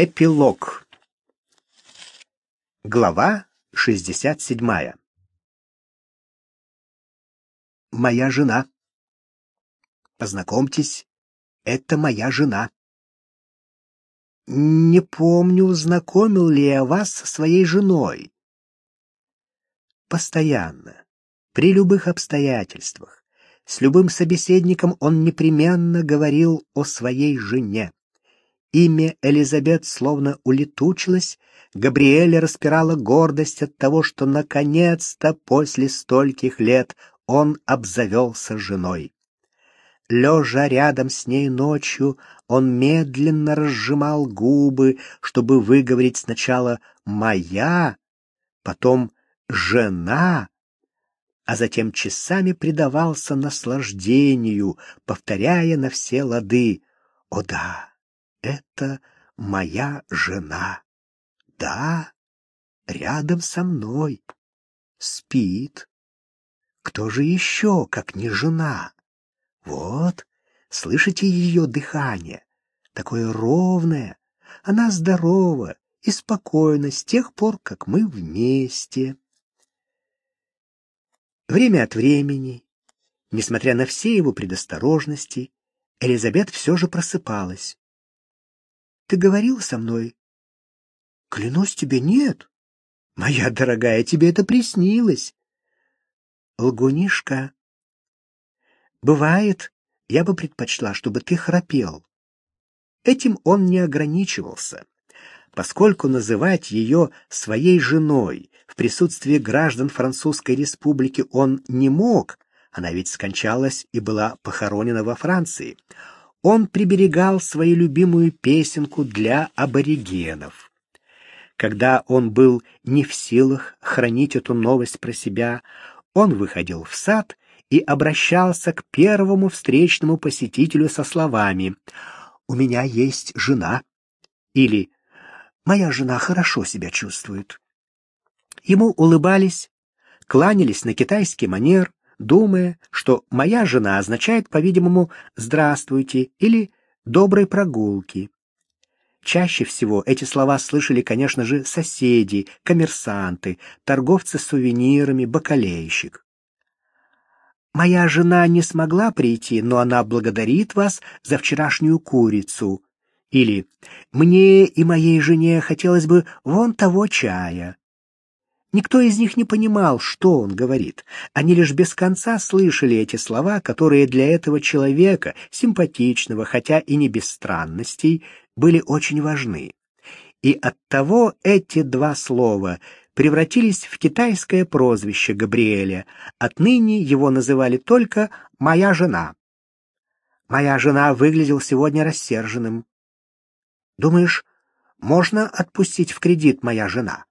Эпилог. Глава 67. Моя жена. Познакомьтесь, это моя жена. Не помню, знакомил ли я вас со своей женой. Постоянно, при любых обстоятельствах, с любым собеседником он непременно говорил о своей жене. Имя Элизабет словно улетучилось, Габриэля распирала гордость от того, что наконец-то после стольких лет он обзавелся женой. Лежа рядом с ней ночью, он медленно разжимал губы, чтобы выговорить сначала «моя», потом «жена», а затем часами предавался наслаждению, повторяя на все лады «О да, это моя жена. Да, рядом со мной. Спит. Кто же еще, как не жена? Вот, слышите ее дыхание? Такое ровное. Она здорова и спокойна с тех пор, как мы вместе. Время от времени, несмотря на все его предосторожности, Элизабет все же просыпалась. Ты говорил со мной? Клянусь тебе, нет. Моя дорогая, тебе это приснилось. Лгунишка. Бывает, я бы предпочла, чтобы ты храпел. Этим он не ограничивался, поскольку называть ее своей женой в присутствии граждан Французской республики он не мог, она ведь скончалась и была похоронена во Франции он приберегал свою любимую песенку для аборигенов. Когда он был не в силах хранить эту новость про себя, он выходил в сад и обращался к первому встречному посетителю со словами «У меня есть жена» или «Моя жена хорошо себя чувствует». Ему улыбались, кланялись на китайский манер, думая, что «моя жена» означает, по-видимому, «здравствуйте» или «доброй прогулки». Чаще всего эти слова слышали, конечно же, соседи, коммерсанты, торговцы сувенирами, бакалейщик. «Моя жена не смогла прийти, но она благодарит вас за вчерашнюю курицу». Или «Мне и моей жене хотелось бы вон того чая». Никто из них не понимал, что он говорит. Они лишь без конца слышали эти слова, которые для этого человека, симпатичного, хотя и не без странностей, были очень важны. И оттого эти два слова превратились в китайское прозвище Габриэля. Отныне его называли только «моя жена». Моя жена выглядел сегодня рассерженным. Думаешь, можно отпустить в кредит моя жена?